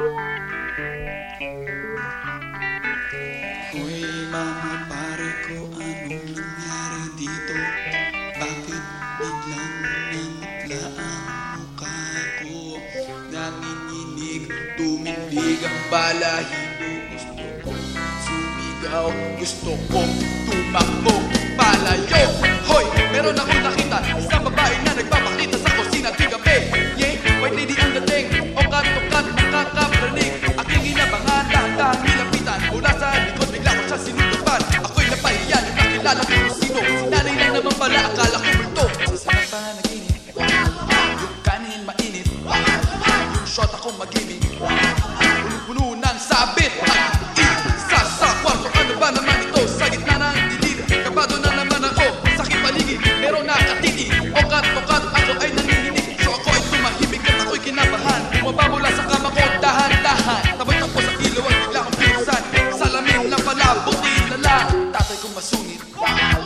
Uy mga pare anong nangyari dito? Bakit biglang namutla ang mukha ko? Nanginginig, tumindig ang bala, hindi sumigaw Gusto ko tumakbo, palayo Hoy, meron ako Akala ko sino Nanay lang naman pala Akala ko multo Sa sarap pa naginip Yung kanin mainit. Yung shot ako maginip Puno-puno ng sabit. Isa sa kwarto Ano ba naman ito? Sa gitna ng dilid Kabado na naman ako. Sa aking paligid Meron na katiti Okat-okat Ako ay nanginginig. So ako ay tumahimik At ako'y kinabahan. Bumaba mula sa kama ko Dahan-dahan. Tabay-tapo sa ilaw At bigla kong pinsan. Salamin lang pala Buti lala Tatay kong masungit Wow.